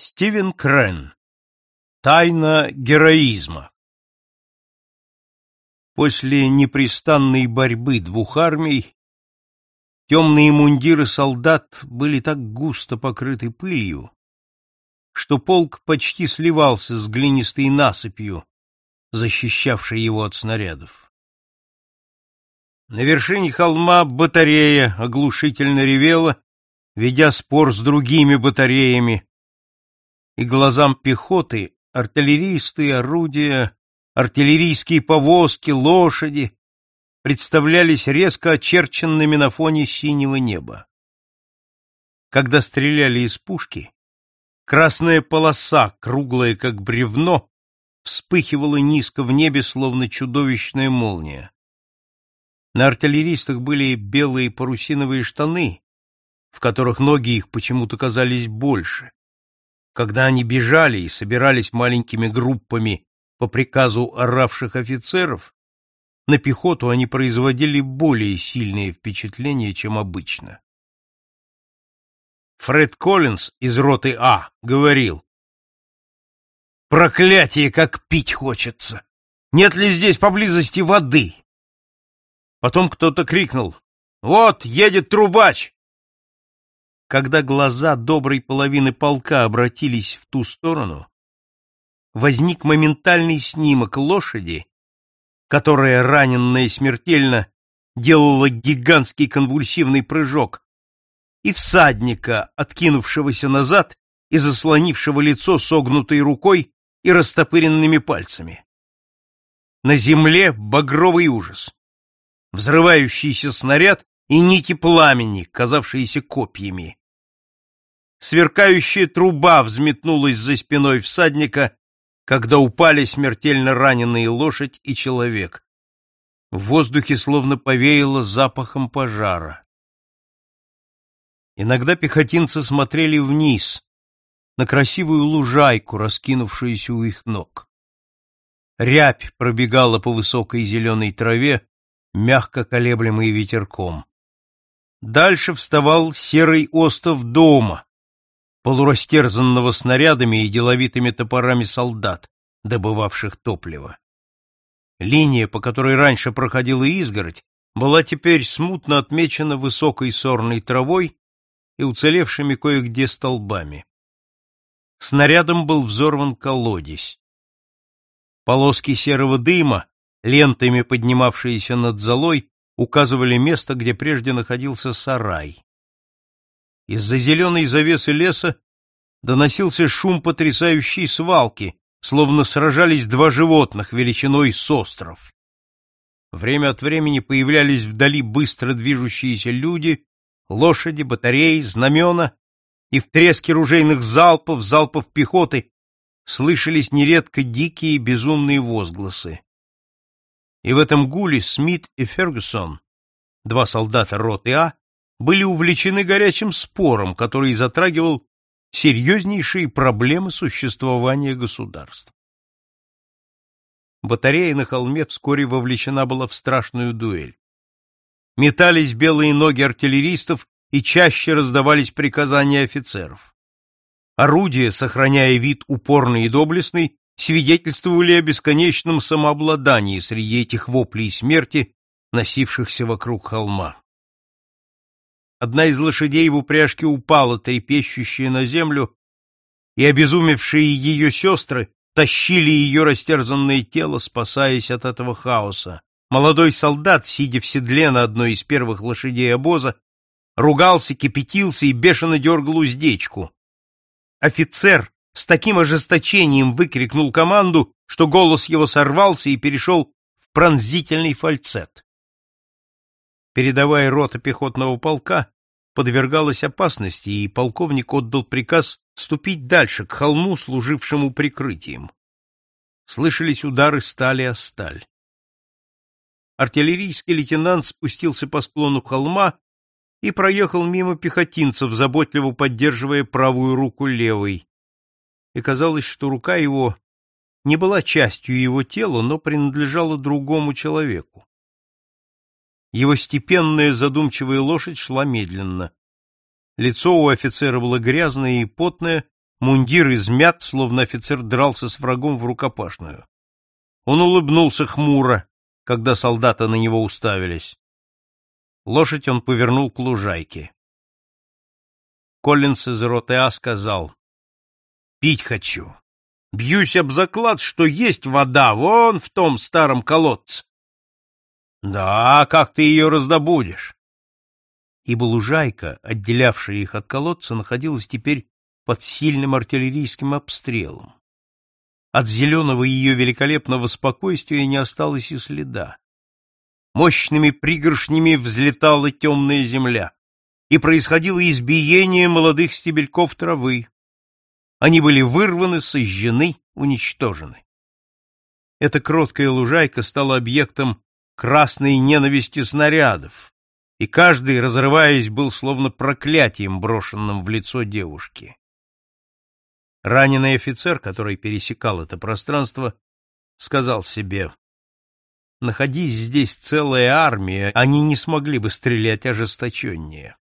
Стивен Крен. Тайна героизма. После непрестанной борьбы двух армий темные мундиры солдат были так густо покрыты пылью, что полк почти сливался с глинистой насыпью, защищавшей его от снарядов. На вершине холма батарея оглушительно ревела, ведя спор с другими батареями, и глазам пехоты артиллерийские орудия, артиллерийские повозки, лошади представлялись резко очерченными на фоне синего неба. Когда стреляли из пушки, красная полоса, круглая как бревно, вспыхивала низко в небе, словно чудовищная молния. На артиллеристах были белые парусиновые штаны, в которых ноги их почему-то казались больше. Когда они бежали и собирались маленькими группами по приказу оравших офицеров, на пехоту они производили более сильное впечатление, чем обычно. Фред Коллинз из роты А говорил, «Проклятие, как пить хочется! Нет ли здесь поблизости воды?» Потом кто-то крикнул, «Вот, едет трубач!» Когда глаза доброй половины полка обратились в ту сторону, возник моментальный снимок лошади, которая, раненная смертельно, делала гигантский конвульсивный прыжок, и всадника, откинувшегося назад и заслонившего лицо согнутой рукой и растопыренными пальцами. На земле багровый ужас. Взрывающийся снаряд и нити пламени, казавшиеся копьями. Сверкающая труба взметнулась за спиной всадника, когда упали смертельно раненые лошадь и человек. В воздухе словно повеяло запахом пожара. Иногда пехотинцы смотрели вниз, на красивую лужайку, раскинувшуюся у их ног. Рябь пробегала по высокой зеленой траве, мягко колеблемой ветерком. Дальше вставал серый остов дома, полурастерзанного снарядами и деловитыми топорами солдат, добывавших топливо. Линия, по которой раньше проходила изгородь, была теперь смутно отмечена высокой сорной травой и уцелевшими кое-где столбами. Снарядом был взорван колодец. Полоски серого дыма, лентами поднимавшиеся над золой, указывали место, где прежде находился сарай. Из-за зеленой завесы леса доносился шум потрясающей свалки, словно сражались два животных величиной с остров. Время от времени появлялись вдали быстро движущиеся люди, лошади, батареи, знамена, и в треске ружейных залпов, залпов пехоты слышались нередко дикие безумные возгласы. И в этом гуле Смит и Фергюсон, два солдата роты А, были увлечены горячим спором, который затрагивал серьезнейшие проблемы существования государства. Батарея на холме вскоре вовлечена была в страшную дуэль. Метались белые ноги артиллеристов и чаще раздавались приказания офицеров. Орудия, сохраняя вид упорный и доблестный, свидетельствовали о бесконечном самообладании среди этих воплей смерти, носившихся вокруг холма. Одна из лошадей в упряжке упала, трепещущая на землю, и обезумевшие ее сестры тащили ее растерзанное тело, спасаясь от этого хаоса. Молодой солдат, сидя в седле на одной из первых лошадей обоза, ругался, кипятился и бешено дергал уздечку. Офицер с таким ожесточением выкрикнул команду, что голос его сорвался и перешел в пронзительный фальцет передовая рота пехотного полка подвергалась опасности, и полковник отдал приказ ступить дальше, к холму, служившему прикрытием. Слышались удары стали о сталь. Артиллерийский лейтенант спустился по склону холма и проехал мимо пехотинцев, заботливо поддерживая правую руку левой. И казалось, что рука его не была частью его тела, но принадлежала другому человеку. Его степенная задумчивая лошадь шла медленно. Лицо у офицера было грязное и потное, мундир измят, словно офицер дрался с врагом в рукопашную. Он улыбнулся хмуро, когда солдаты на него уставились. Лошадь он повернул к лужайке. Коллинс из роты А сказал, «Пить хочу. Бьюсь об заклад, что есть вода вон в том старом колодце». «Да, как ты ее раздобудешь?» Ибо лужайка, отделявшая их от колодца, находилась теперь под сильным артиллерийским обстрелом. От зеленого ее великолепного спокойствия не осталось и следа. Мощными пригоршнями взлетала темная земля, и происходило избиение молодых стебельков травы. Они были вырваны, сожжены, уничтожены. Эта кроткая лужайка стала объектом красной ненависти снарядов, и каждый, разрываясь, был словно проклятием, брошенным в лицо девушки. Раненый офицер, который пересекал это пространство, сказал себе, «Находись здесь целая армия, они не смогли бы стрелять ожесточеннее».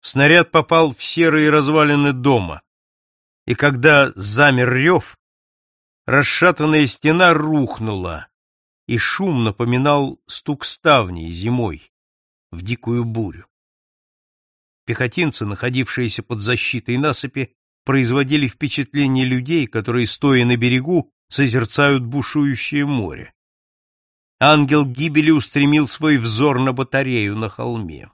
Снаряд попал в серые развалины дома, и когда замер рев, расшатанная стена рухнула, и шум напоминал стук ставней зимой в дикую бурю. Пехотинцы, находившиеся под защитой насыпи, производили впечатление людей, которые, стоя на берегу, созерцают бушующее море. Ангел гибели устремил свой взор на батарею на холме.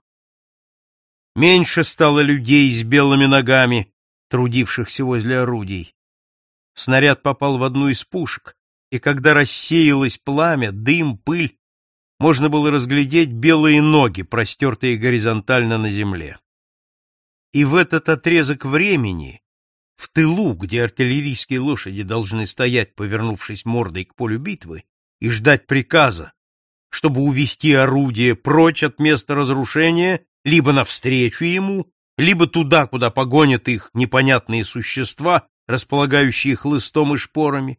Меньше стало людей с белыми ногами, трудившихся возле орудий. Снаряд попал в одну из пушек, и когда рассеялось пламя, дым, пыль, можно было разглядеть белые ноги, простертые горизонтально на земле. И в этот отрезок времени в тылу, где артиллерийские лошади должны стоять, повернувшись мордой к полю битвы, и ждать приказа, чтобы увести орудие прочь от места разрушения, либо навстречу ему, либо туда, куда погонят их непонятные существа, располагающие хлыстом и шпорами.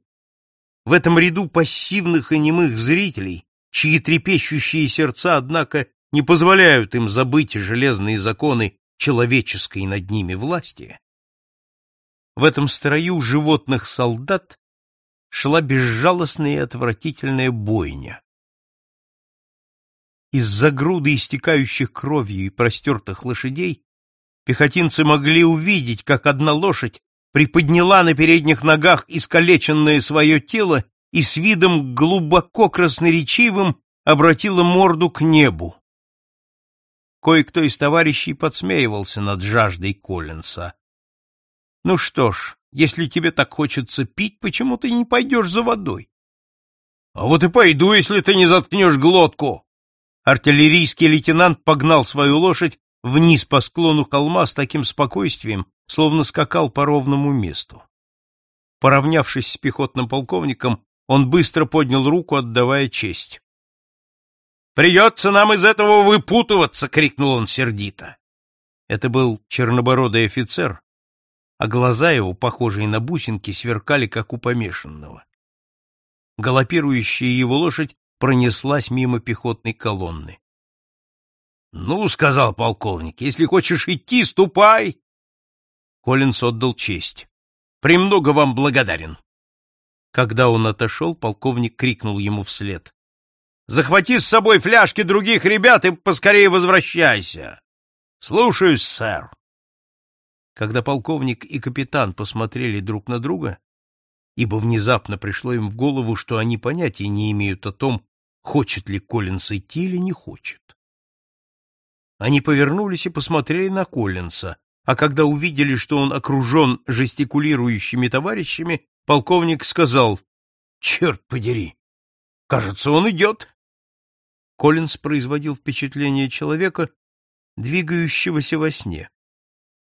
В этом ряду пассивных и немых зрителей, чьи трепещущие сердца, однако, не позволяют им забыть железные законы человеческой над ними власти, в этом строю животных солдат шла безжалостная и отвратительная бойня. Из-за груды истекающих кровью и простертых лошадей пехотинцы могли увидеть, как одна лошадь приподняла на передних ногах искалеченное свое тело и с видом глубоко красноречивым обратила морду к небу. Кое-кто из товарищей подсмеивался над жаждой Коллинса. Ну что ж, если тебе так хочется пить, почему ты не пойдешь за водой? А вот и пойду, если ты не заткнешь глотку. Артиллерийский лейтенант погнал свою лошадь вниз по склону холма с таким спокойствием, словно скакал по ровному месту. Поравнявшись с пехотным полковником, он быстро поднял руку, отдавая честь. «Придется нам из этого выпутываться!» — крикнул он сердито. Это был чернобородый офицер, а глаза его, похожие на бусинки, сверкали, как у помешанного. Галопирующая его лошадь пронеслась мимо пехотной колонны. — Ну, — сказал полковник, — если хочешь идти, ступай. Коллинс отдал честь. — Премного вам благодарен. Когда он отошел, полковник крикнул ему вслед. — Захвати с собой фляжки других ребят и поскорее возвращайся. — Слушаюсь, сэр. Когда полковник и капитан посмотрели друг на друга, ибо внезапно пришло им в голову, что они понятия не имеют о том, хочет ли Коллинс идти или не хочет. Они повернулись и посмотрели на Коллинса, а когда увидели, что он окружен жестикулирующими товарищами, полковник сказал, «Черт подери! Кажется, он идет!» Коллинс производил впечатление человека, двигающегося во сне.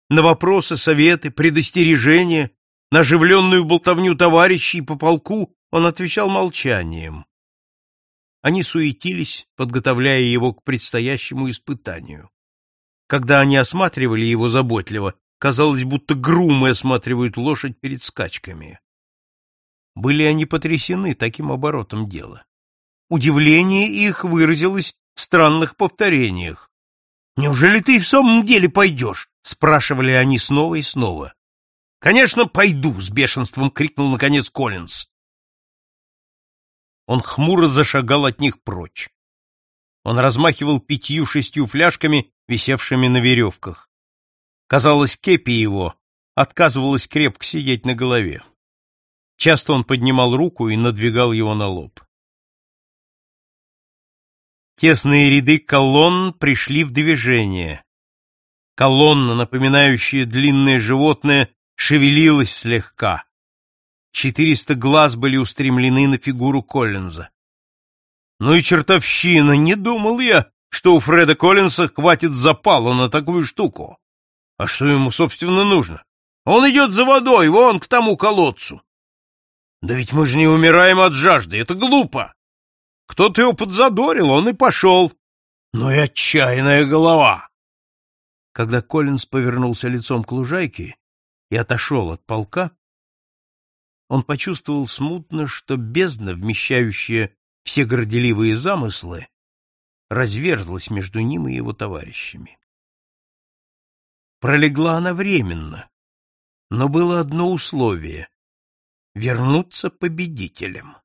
На вопросы, советы, предостережения, на оживленную болтовню товарищей по полку он отвечал молчанием. Они суетились, подготовляя его к предстоящему испытанию. Когда они осматривали его заботливо, казалось, будто грумы осматривают лошадь перед скачками. Были они потрясены таким оборотом дела. Удивление их выразилось в странных повторениях. Неужели ты в самом деле пойдешь? Спрашивали они снова и снова. Конечно, пойду, с бешенством крикнул наконец Коллинз. Он хмуро зашагал от них прочь. Он размахивал пятью-шестью фляжками, висевшими на веревках. Казалось, кепи его отказывалась крепко сидеть на голове. Часто он поднимал руку и надвигал его на лоб. Тесные ряды колонн пришли в движение. Колонна, напоминающая длинное животное, шевелилась слегка. Четыреста глаз были устремлены на фигуру Коллинза. Ну и чертовщина, не думал я, что у Фреда Коллинса хватит запала на такую штуку. А что ему, собственно, нужно? Он идет за водой, вон к тому колодцу. Да ведь мы же не умираем от жажды, это глупо. Кто-то его подзадорил, он и пошел. Ну и отчаянная голова. Когда Коллинз повернулся лицом к лужайке и отошел от полка, он почувствовал смутно, что бездна, вмещающая все горделивые замыслы, разверзлась между ним и его товарищами. Пролегла она временно, но было одно условие — вернуться победителем.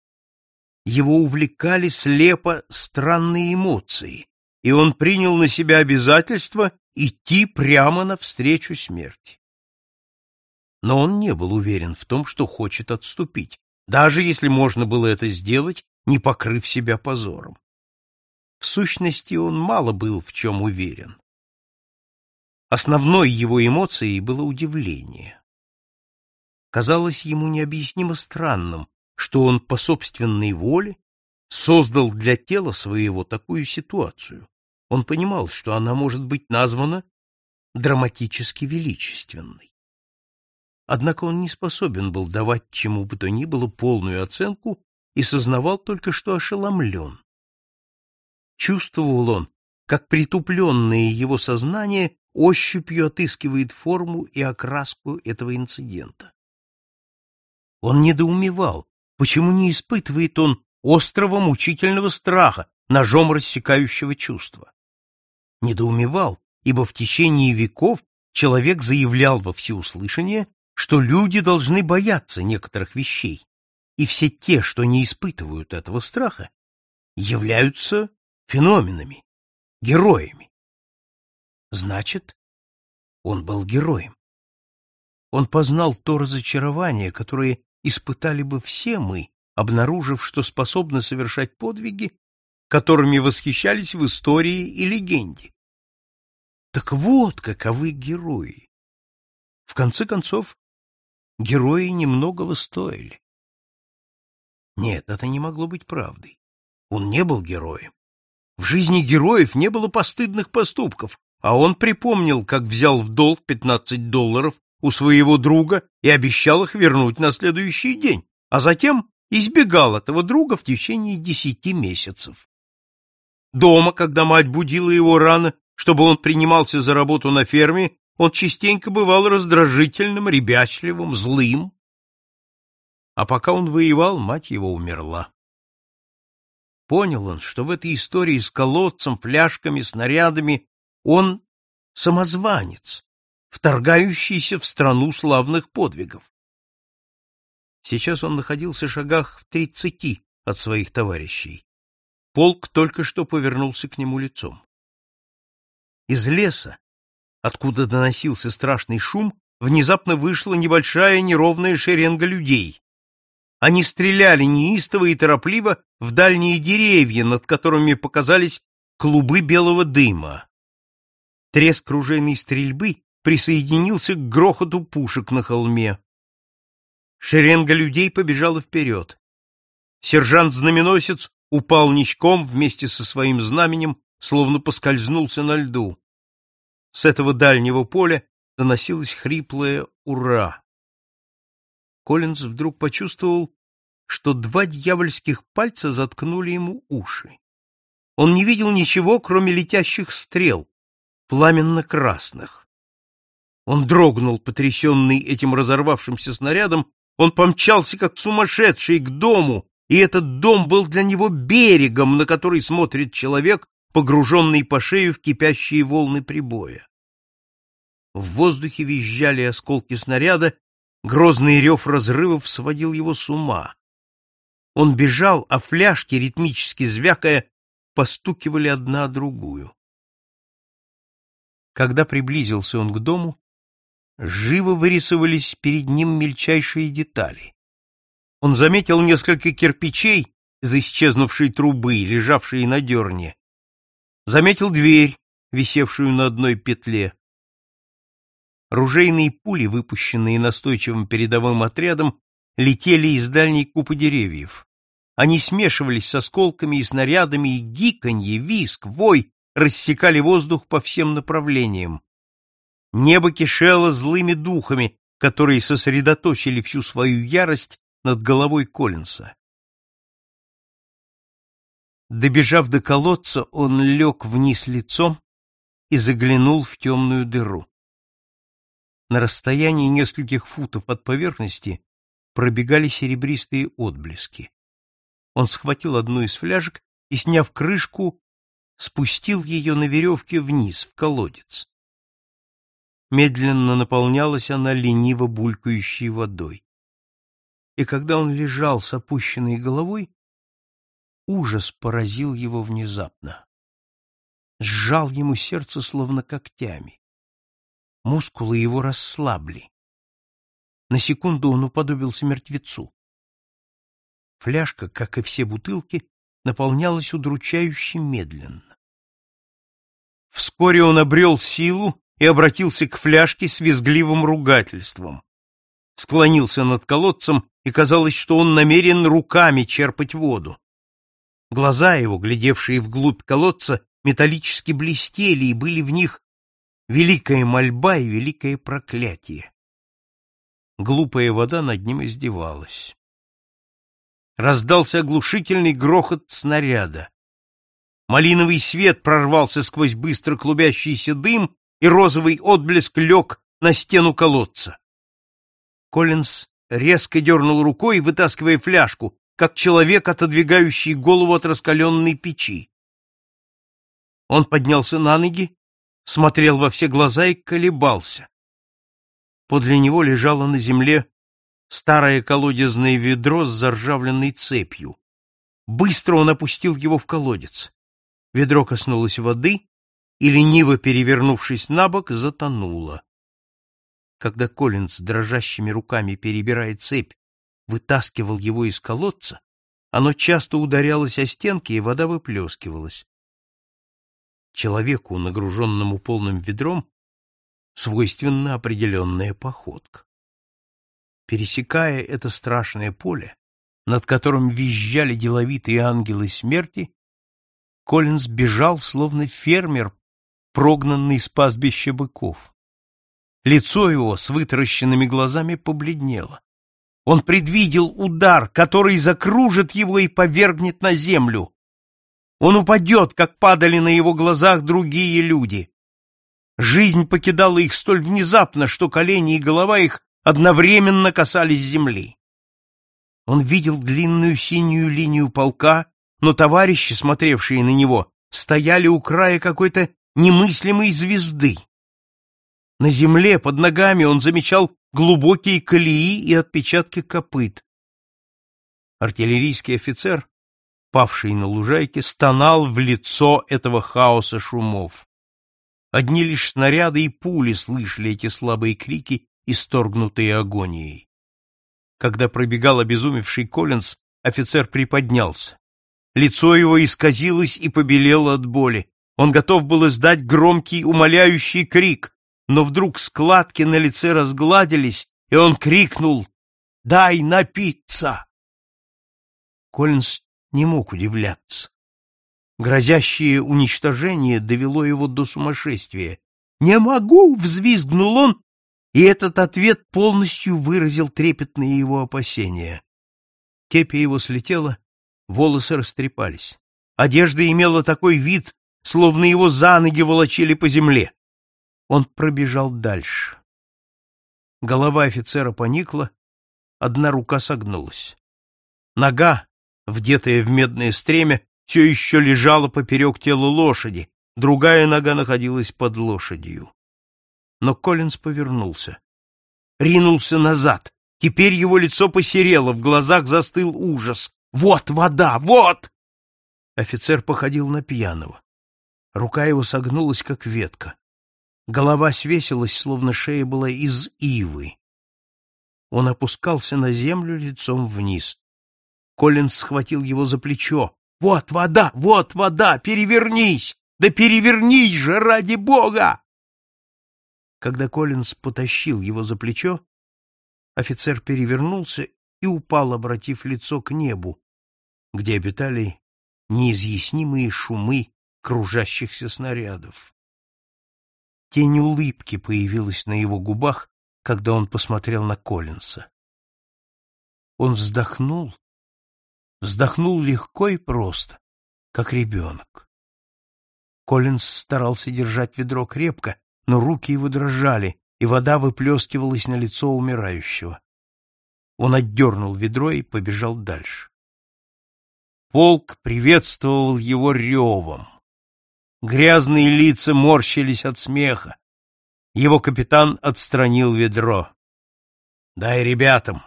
Его увлекали слепо странные эмоции, и он принял на себя обязательство идти прямо навстречу смерти. Но он не был уверен в том, что хочет отступить, даже если можно было это сделать, не покрыв себя позором. В сущности, он мало был в чем уверен. Основной его эмоцией было удивление. Казалось ему необъяснимо странным, что он по собственной воле создал для тела своего такую ситуацию. Он понимал, что она может быть названа драматически величественной. Однако он не способен был давать чему бы то ни было полную оценку и сознавал только, что ошеломлен. Чувствовал он, как притупленное его сознание ощупью отыскивает форму и окраску этого инцидента. Он недоумевал, почему не испытывает он острого мучительного страха, ножом рассекающего чувства. Недоумевал, ибо в течение веков человек заявлял во всеуслышание, что люди должны бояться некоторых вещей, и все те, что не испытывают этого страха, являются феноменами, героями. Значит, он был героем. Он познал то разочарование, которое испытали бы все мы, обнаружив, что способны совершать подвиги, которыми восхищались в истории и легенде. Так вот, каковы герои. В конце концов, герои немногого стоили. Нет, это не могло быть правдой. Он не был героем. В жизни героев не было постыдных поступков, а он припомнил, как взял в долг 15 долларов у своего друга и обещал их вернуть на следующий день, а затем избегал этого друга в течение десяти месяцев. Дома, когда мать будила его рано, чтобы он принимался за работу на ферме, он частенько бывал раздражительным, ребячливым, злым. А пока он воевал, мать его умерла. Понял он, что в этой истории с колодцем, фляжками, снарядами он самозванец, вторгающийся в страну славных подвигов. Сейчас он находился в шагах в тридцати от своих товарищей. Полк только что повернулся к нему лицом. Из леса, откуда доносился страшный шум, внезапно вышла небольшая неровная шеренга людей. Они стреляли неистово и торопливо в дальние деревья, над которыми показались клубы белого дыма. Треск ружейной стрельбы присоединился к грохоту пушек на холме. Шеренга людей побежала вперед. Сержант-знаменосец упал ничком вместе со своим знаменем, словно поскользнулся на льду. С этого дальнего поля доносилось хриплое «Ура!». Коллинз вдруг почувствовал, что два дьявольских пальца заткнули ему уши. Он не видел ничего, кроме летящих стрел, пламенно-красных. Он дрогнул, потрясенный этим разорвавшимся снарядом, он помчался, как сумасшедший, к дому, и этот дом был для него берегом, на который смотрит человек, погруженный по шею в кипящие волны прибоя. В воздухе визжали осколки снаряда, грозный рев разрывов сводил его с ума. Он бежал, а фляжки, ритмически звякая, постукивали одна другую. Когда приблизился он к дому, живо вырисовались перед ним мельчайшие детали. Он заметил несколько кирпичей из исчезнувшей трубы, лежавшие на дерне. Заметил дверь, висевшую на одной петле. Ружейные пули, выпущенные настойчивым передовым отрядом, летели из дальней купы деревьев. Они смешивались с осколками и снарядами, и гиканье, виск, вой рассекали воздух по всем направлениям. Небо кишело злыми духами, которые сосредоточили всю свою ярость над головой Коллинса. Добежав до колодца, он лег вниз лицом и заглянул в темную дыру. На расстоянии нескольких футов от поверхности пробегали серебристые отблески. Он схватил одну из фляжек и, сняв крышку, спустил ее на веревке вниз, в колодец. Медленно наполнялась она лениво булькающей водой. И когда он лежал с опущенной головой, ужас поразил его внезапно. Сжал ему сердце словно когтями. Мускулы его расслабли. На секунду он уподобился мертвецу. Фляжка, как и все бутылки, наполнялась удручающе медленно. Вскоре он обрел силу и обратился к фляжке с визгливым ругательством. Склонился над колодцем, и казалось, что он намерен руками черпать воду. Глаза его, глядевшие вглубь колодца, металлически блестели, и были в них великая мольба и великое проклятие. Глупая вода над ним издевалась. Раздался оглушительный грохот снаряда. Малиновый свет прорвался сквозь быстро клубящийся дым, и розовый отблеск лег на стену колодца. Коллинз резко дернул рукой, вытаскивая фляжку, как человек, отодвигающий голову от раскаленной печи. Он поднялся на ноги, смотрел во все глаза и колебался. Подле него лежало на земле старое колодезное ведро с заржавленной цепью. Быстро он опустил его в колодец. Ведро коснулось воды и, лениво перевернувшись на бок, затонуло. Когда Коллинз дрожащими руками перебирая цепь, вытаскивал его из колодца, оно часто ударялось о стенки, и вода выплескивалась. Человеку, нагруженному полным ведром, свойственна определенная походка. Пересекая это страшное поле, над которым визжали деловитые ангелы смерти, Коллинз бежал, словно фермер, прогнанный с пастбища быков. Лицо его с вытаращенными глазами побледнело. Он предвидел удар, который закружит его и повергнет на землю. Он упадет, как падали на его глазах другие люди. Жизнь покидала их столь внезапно, что колени и голова их одновременно касались земли. Он видел длинную синюю линию полка, но товарищи, смотревшие на него, стояли у края какой-то немыслимой звезды. На земле под ногами он замечал глубокие колеи и отпечатки копыт. Артиллерийский офицер, павший на лужайке, стонал в лицо этого хаоса шумов. Одни лишь снаряды и пули слышали эти слабые крики, исторгнутые агонией. Когда пробегал обезумевший Коллинз, офицер приподнялся. Лицо его исказилось и побелело от боли. Он готов был издать громкий, умоляющий крик, но вдруг складки на лице разгладились, и он крикнул «Дай напиться!». Коллинз не мог удивляться. Грозящее уничтожение довело его до сумасшествия. «Не могу!» — взвизгнул он, и этот ответ полностью выразил трепетные его опасения. Кепи его слетела, волосы растрепались. Одежда имела такой вид, словно его за ноги волочили по земле. Он пробежал дальше. Голова офицера поникла, одна рука согнулась. Нога, вдетая в медное стремя, все еще лежала поперек тела лошади, другая нога находилась под лошадью. Но Коллинз повернулся. Ринулся назад. Теперь его лицо посерело, в глазах застыл ужас. «Вот вода! Вот!» Офицер походил на пьяного. Рука его согнулась, как ветка. Голова свесилась, словно шея была из ивы. Он опускался на землю лицом вниз. Коллинз схватил его за плечо. «Вот вода! Вот вода! Перевернись! Да перевернись же, ради бога!» Когда Коллинз потащил его за плечо, офицер перевернулся и упал, обратив лицо к небу, где обитали неизъяснимые шумы кружащихся снарядов. Тень улыбки появилась на его губах, когда он посмотрел на Коллинса. Он вздохнул, вздохнул легко и просто, как ребенок. Коллинс старался держать ведро крепко, но руки его дрожали, и вода выплескивалась на лицо умирающего. Он отдернул ведро и побежал дальше. Полк приветствовал его ревом. Грязные лица морщились от смеха. Его капитан отстранил ведро. «Дай ребятам!»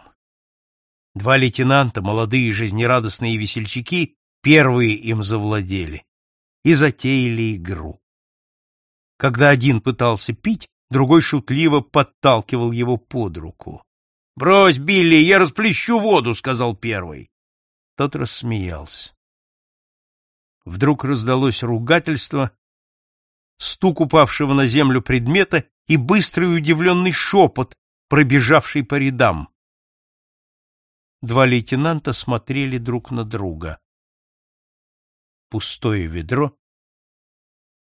Два лейтенанта, молодые жизнерадостные весельчаки, первые им завладели и затеяли игру. Когда один пытался пить, другой шутливо подталкивал его под руку. — Брось, Билли, я расплещу воду, — сказал первый. Тот рассмеялся. Вдруг раздалось ругательство, стук упавшего на землю предмета и быстрый удивленный шепот, пробежавший по рядам. Два лейтенанта смотрели друг на друга. Пустое ведро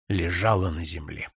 лежало на земле.